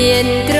nhiệt